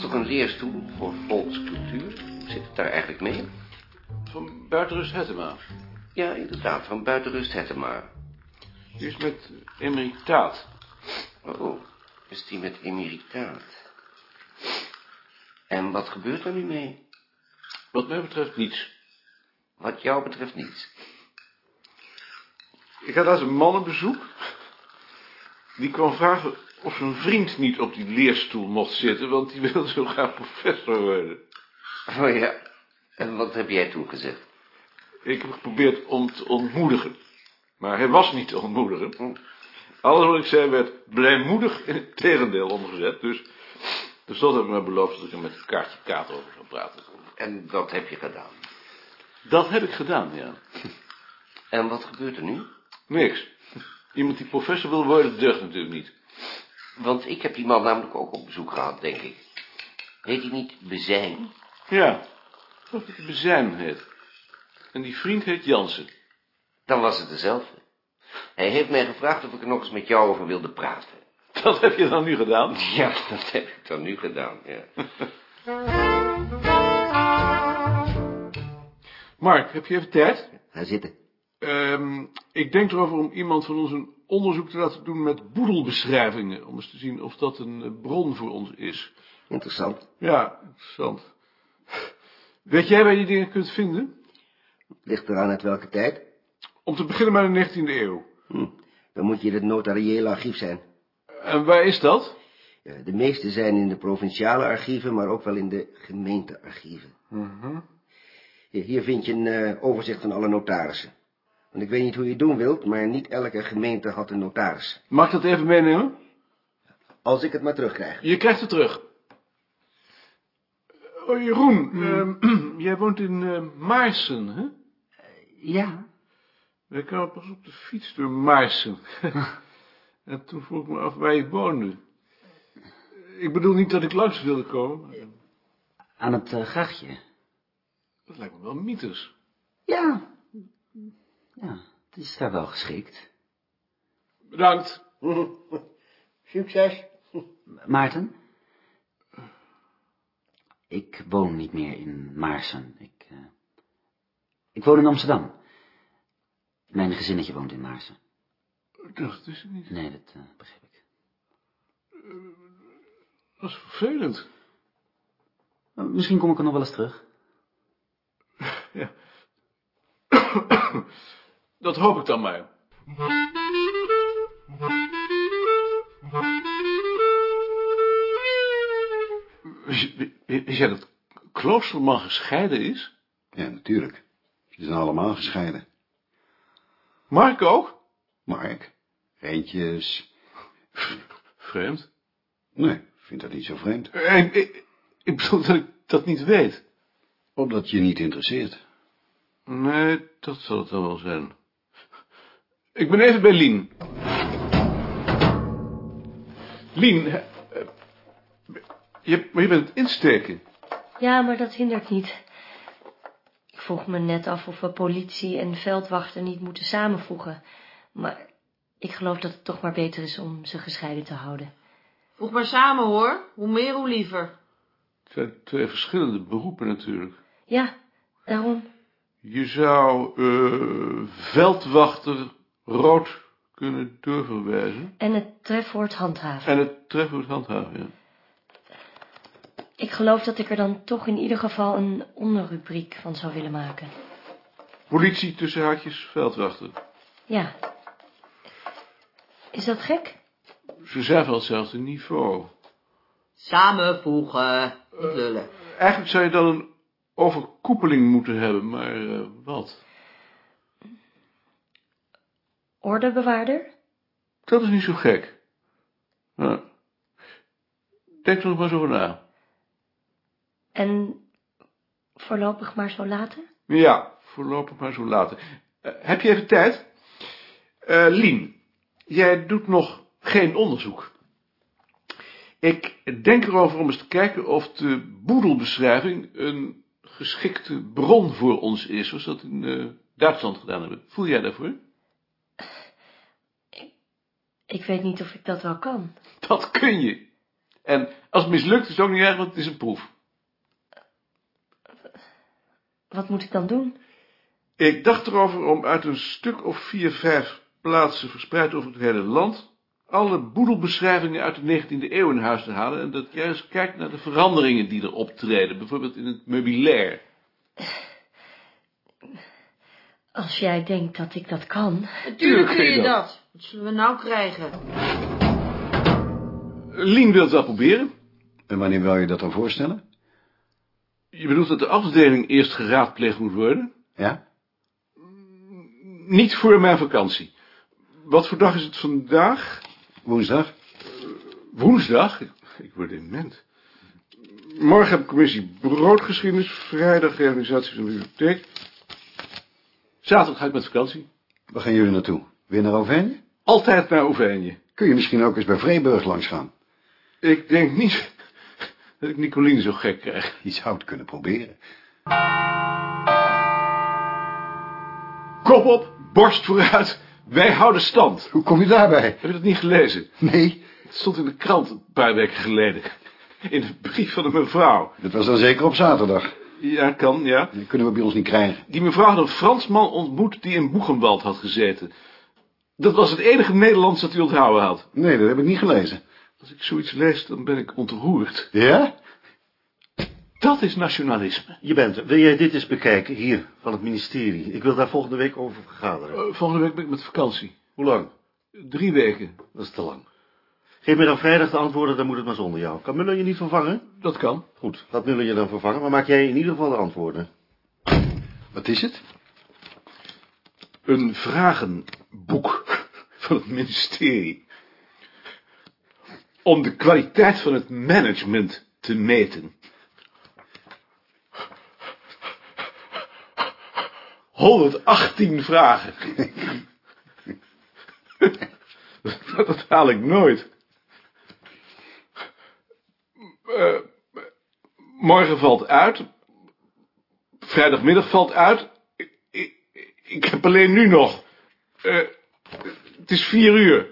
toch een leerstoel voor volkscultuur? Zit het daar eigenlijk mee? Van Buitenrust Hettema. Ja, inderdaad, van buitenrust Hettema. Die is met emeritaat. Oh, is die met emeritaat? En wat gebeurt er nu mee? Wat mij betreft niets. Wat jou betreft niets. Ik had laatst een man op bezoek. Die kwam vragen of zijn vriend niet op die leerstoel mocht zitten, want die wilde zo graag professor worden. Oh ja, en wat heb jij toen gezegd? Ik heb geprobeerd om te ontmoedigen. Maar hij was niet te ontmoedigen. Alles wat ik zei werd blijmoedig in het tegendeel omgezet. Dus tenslotte heb ik me beloofd dat ik er met Kaartje Kaat over zou praten. En dat heb je gedaan. Dat heb ik gedaan, ja. En wat gebeurt er nu? Niks. Iemand die professor wil worden, deugt natuurlijk niet. Want ik heb die man namelijk ook op bezoek gehad, denk ik. Heet hij niet Bezijn? Ja, dat hij Bezijn heet. En die vriend heet Jansen. Dan was het dezelfde. Hij heeft mij gevraagd of ik er nog eens met jou over wilde praten. Dat heb je dan nu gedaan? Ja, dat heb ik dan nu gedaan, ja. Mark, heb je even tijd? Ga zitten. Ehm, ik denk erover om iemand van ons een onderzoek te laten doen met boedelbeschrijvingen. Om eens te zien of dat een eh, bron voor ons is. Interessant. Ja, interessant. Weet jij waar je die dingen kunt vinden? Ligt eraan uit welke tijd? Om te beginnen met de 19e eeuw. Hm. Dan moet je in het notariële archief zijn. En waar is dat? Ja, De meeste zijn in de provinciale archieven, maar ook wel in de gemeentearchieven. Hier, hier vind je een eh, overzicht van alle notarissen. Want ik weet niet hoe je het doen wilt, maar niet elke gemeente had een notaris. Mag ik dat even meenemen? Als ik het maar terugkrijg. Je krijgt het terug. Oh, Jeroen, ehm, jij woont in eh, Maarsen, hè? Ja. Wij kwamen pas op de fiets door Maarsen. en toen vroeg ik me af waar je woonde. Ik bedoel niet dat ik langs wilde komen. maar Aan het uh, grachtje. Dat lijkt me wel mythes. Ja. Ja, het is daar wel geschikt. Bedankt. Succes. Maarten? Ik woon niet meer in Maarsen. Ik, uh, ik woon in Amsterdam. Mijn gezinnetje woont in Maarsen. Dat is het niet. Nee, dat uh, begrijp ik. Dat is vervelend. Uh, misschien kom ik er nog wel eens terug. Ja. Dat hoop ik dan maar. Wist jij dat Kloosterman gescheiden is? Ja, natuurlijk. Ze zijn allemaal gescheiden. Mark ook? Mark, Reentjes... Vreemd. Nee, ik vind dat niet zo vreemd. Ik, ik, ik bedoel dat ik dat niet weet. Omdat je niet interesseert. Nee, dat zal het dan wel zijn. Ik ben even bij Lien. Lien, eh, je, maar je bent het insteken. Ja, maar dat hindert niet. Ik vroeg me net af of we politie en veldwachter niet moeten samenvoegen. Maar ik geloof dat het toch maar beter is om ze gescheiden te houden. Voeg maar samen, hoor. Hoe meer, hoe liever. Het zijn twee verschillende beroepen natuurlijk. Ja, daarom. Je zou uh, veldwachter rood kunnen doorverwijzen. En het trefwoord handhaven. En het trefwoord handhaven, ja. Ik geloof dat ik er dan toch in ieder geval een onderrubriek van zou willen maken. Politie tussen haakjes veldwachter. Ja. Is dat gek? Ze zijn van hetzelfde niveau. Samenvoegen. Lullen. Eigenlijk zou je dan een overkoepeling moeten hebben, maar uh, wat? Ordebewaarder? Dat is niet zo gek. Nou, denk er nog maar eens over na. En voorlopig maar zo laten? Ja, voorlopig maar zo laten. Uh, heb je even tijd? Uh, Lien, jij doet nog geen onderzoek. Ik denk erover om eens te kijken of de boedelbeschrijving een geschikte bron voor ons is, zoals we dat in uh, Duitsland gedaan hebben. Voel jij daarvoor? Ik, weet niet of ik dat wel kan. Dat kun je. En als het mislukt is het ook niet erg, want het is een proef. Wat moet ik dan doen? Ik dacht erover om uit een stuk of vier, vijf plaatsen verspreid over het hele land alle boedelbeschrijvingen uit de 19e eeuw in huis te halen en dat juist kijkt naar de veranderingen die er optreden, bijvoorbeeld in het meubilair. Als jij denkt dat ik dat kan. Natuurlijk kun je dat. Wat zullen we nou krijgen? Lien wil het wel proberen. En wanneer wil je dat dan voorstellen? Je bedoelt dat de afdeling eerst geraadpleegd moet worden? Ja? Niet voor mijn vakantie. Wat voor dag is het vandaag? Woensdag? Woensdag? Ik, word dement. Morgen heb ik commissie broodgeschiedenis. Vrijdag reorganisatie van de bibliotheek. Zaterdag ga ik met vakantie. Waar gaan jullie naartoe? Weer naar Auvergne? Altijd naar Oevenje. Kun je misschien ook eens bij Vreeburg langs gaan? Ik denk niet dat ik Nicoline zo gek krijg. Je zou het kunnen proberen. Kop op, borst vooruit. Wij houden stand. Hoe kom je daarbij? Heb je dat niet gelezen? Nee, Het stond in de krant een paar weken geleden. In een brief van een mevrouw. dat was dan zeker op zaterdag. Ja, kan, ja. Dat kunnen we bij ons niet krijgen. Die mevrouw had een Fransman ontmoet die in Boegenwald had gezeten. Dat was het enige Nederlands dat hij onthouden had. Nee, dat heb ik niet gelezen. Als ik zoiets lees, dan ben ik ontroerd. Ja? Dat is nationalisme. Je bent er. Wil jij dit eens bekijken, hier, van het ministerie? Ik wil daar volgende week over vergaderen. Eh, volgende week ben ik met vakantie. Hoe lang? Drie weken. Dat is te lang. Geef mij dan vrijdag de antwoorden, dan moet het maar zonder jou. Kan Muller je niet vervangen? Dat kan. Goed, laat Muller je dan vervangen, maar maak jij in ieder geval de antwoorden. Wat is het? Een vragenboek van het ministerie. Om de kwaliteit van het management te meten. 118 vragen. Dat haal ik nooit. Eh, morgen valt uit. Vrijdagmiddag valt uit. Ik, ik, ik heb alleen nu nog. Eh, het is vier uur.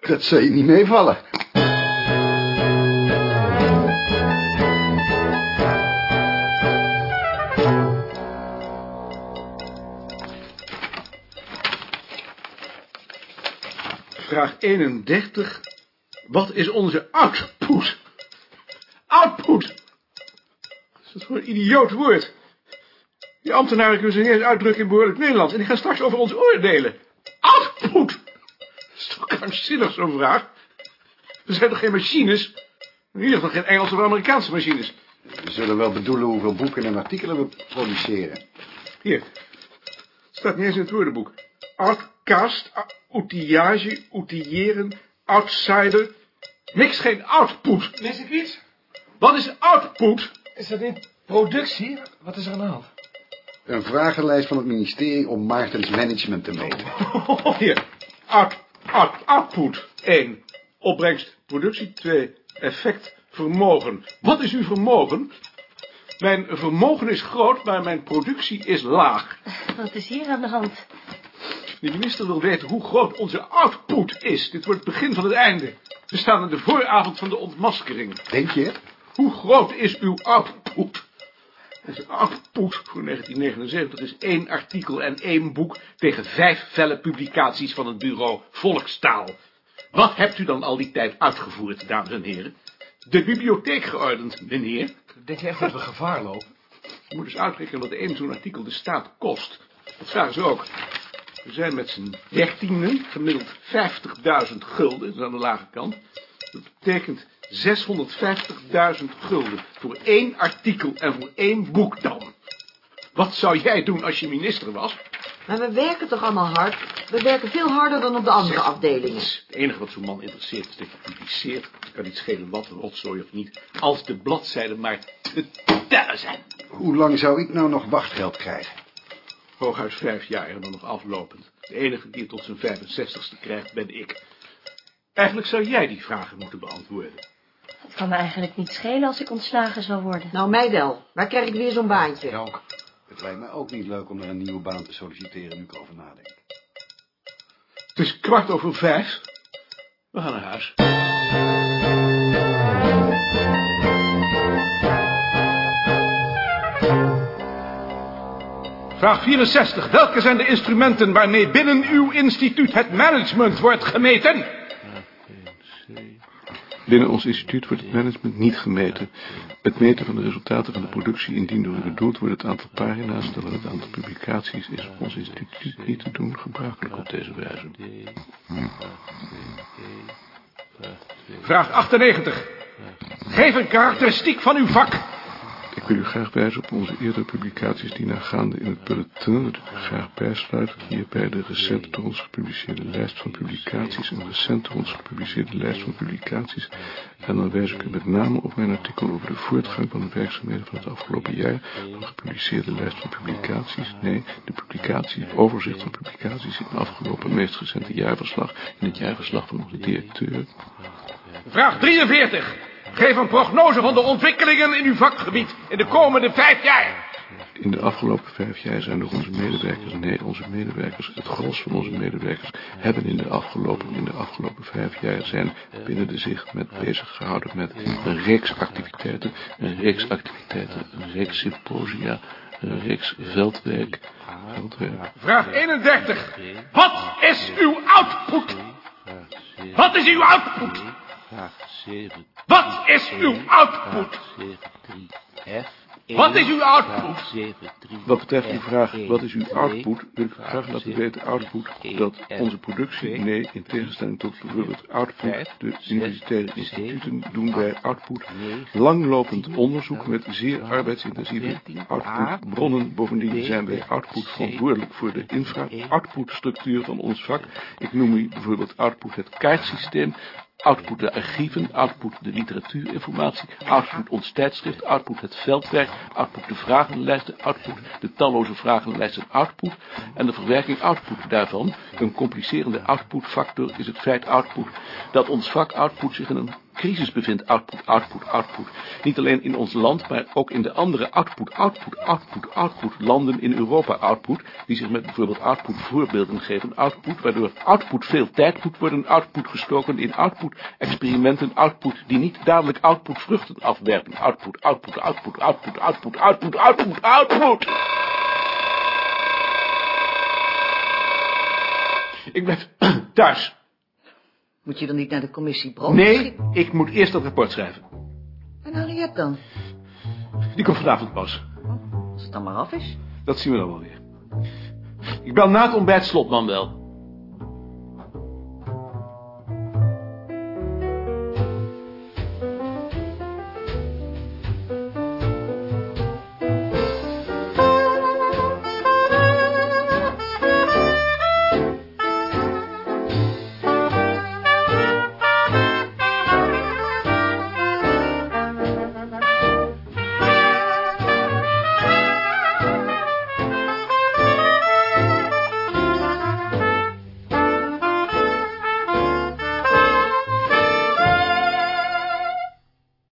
Dat zou je niet meevallen. Vraag 31. Wat is onze output? Output! Wat is dat voor een idioot woord? Die ambtenaren kunnen zich eens uitdrukken in behoorlijk Nederlands. En die gaan straks over ons oordelen. Output! Krankzinnig, zo'n vraag? We zijn toch geen machines? In ieder geval geen Engelse of Amerikaanse machines. We zullen wel bedoelen hoeveel boeken en artikelen we produceren. Hier. Staat niet eens in het woordenboek. Outcast, ou- outillage, outilleren, outsider. Niks geen output. Mis ik iets? Wat is output? Is dat niet productie? Wat is er aan de hand? Een vragenlijst van het ministerie om Maartens management te meten. Hier. Out, out, output. 1. Opbrengst productie. 2. Effect vermogen. Wat is uw vermogen? Mijn vermogen is groot, maar mijn productie is laag. Wat is hier aan de hand? De minister wil weten hoe groot onze output is. Dit wordt het begin van het einde. We staan aan de vooravond van de ontmaskering. Denk je? Hoe groot is uw output? Onze output voor 1979 is één artikel en één boek tegen vijf felle publicaties van het bureau Volkstaal. Wat hebt u dan al die tijd uitgevoerd, dames en heren? De bibliotheek geordend, meneer. Denk je echt dat we gevaar lopen? Je moet dus uitrekenen wat één zo'n artikel de staat kost. Dat vragen ze ook. We zijn met z'n dertienen, gemiddeld 50.000 gulden, dat is aan de lage kant. Dat betekent 650.000 gulden voor één artikel en voor één boek dan. Wat zou jij doen als je minister was? Maar we werken toch allemaal hard? We werken veel harder dan op de andere afdelingen. Het enige wat zo'n man interesseert is dat je publiceert. Het kan niet schelen wat, rotzooi of niet. Als de bladzijden maar te tellen zijn. Hoe lang zou ik nou nog wachtgeld krijgen? Hooguit vijf jaar en dan nog aflopend. De enige die het tot zijn 65ste krijgt, ben ik. Eigenlijk zou jij die vragen moeten beantwoorden. Het kan me eigenlijk niet schelen als ik ontslagen zou worden. Nou, mij wel. Waar krijg ik weer zo'n baantje? Ja, ook. Het lijkt me ook niet leuk om naar een nieuwe baan te solliciteren, nu ik over nadenk. Het is kwart over vijf. We gaan naar huis. Vraag 64. Welke zijn de instrumenten waarmee binnen uw instituut het management wordt gemeten? Binnen ons instituut wordt het management niet gemeten. Het meten van de resultaten van de productie, indien door bedoeld wordt het aantal pagina's, terwijl het aantal publicaties is ons instituut niet te doen gebruikelijk op deze wijze. Vraag 98. Geef een karakteristiek van uw vak. Ik wil u graag wijzen op onze eerdere publicaties die nagaande in het bulletin, dat ik graag bijsluit, hierbij de recent door ons gepubliceerde lijst van publicaties en recent door ons gepubliceerde lijst van publicaties. En dan wijs ik u met name op mijn artikel over de voortgang van de werkzaamheden van het afgelopen jaar, van de gepubliceerde lijst van publicaties, nee, de publicatie, het overzicht van publicaties in het afgelopen meest recente jaarverslag, in het jaarverslag van onze directeur. Vraag 43. Geef een prognose van de ontwikkelingen in uw vakgebied in de komende vijf jaar. In de afgelopen vijf jaar zijn door onze medewerkers, nee, onze medewerkers, het gros van onze medewerkers, hebben in de afgelopen, in de afgelopen vijf jaar zijn binnen de zich met bezig gehouden met een reeks activiteiten, een reeks activiteiten, een reeks symposia, een reeks veldwerk, veldwerk. Vraag 31. Wat is uw output? Wat is uw output? Wat is uw output? Wat is uw output? Wat betreft uw vraag, wat is uw output, wil ik graag laten weten, output, dat onze productie, nee, in tegenstelling tot bijvoorbeeld output, de universitaire instituten doen bij output langlopend onderzoek met zeer arbeidsintensieve outputbronnen. Bovendien zijn wij output verantwoordelijk voor de infra-output-structuur van ons vak. Ik noem u bijvoorbeeld output het kaartsysteem, Output de archieven, output de literatuurinformatie, output ons tijdschrift, output het veldwerk, output de vragenlijsten, output de talloze vragenlijsten, output en de verwerking output daarvan. Een complicerende outputfactor is het feit output dat ons vak output zich in een crisis bevindt. Output, output, output. Niet alleen in ons land, maar ook in de andere output, output, output, output landen in Europa output, die zich met bijvoorbeeld output voorbeelden geven. Output, waardoor output veel tijd moet worden output gestoken in output experimenten, output die niet dadelijk output vruchten afwerpen. Output, output, output, output, output, output, output, output. Ik ben thuis. Moet je dan niet naar de commissie brood? Nee, ik moet eerst dat rapport schrijven. En Henriette dan? Die komt vanavond pas. Als het dan maar af is. Dat zien we dan wel weer. Ik bel na het ontbijt slotman wel.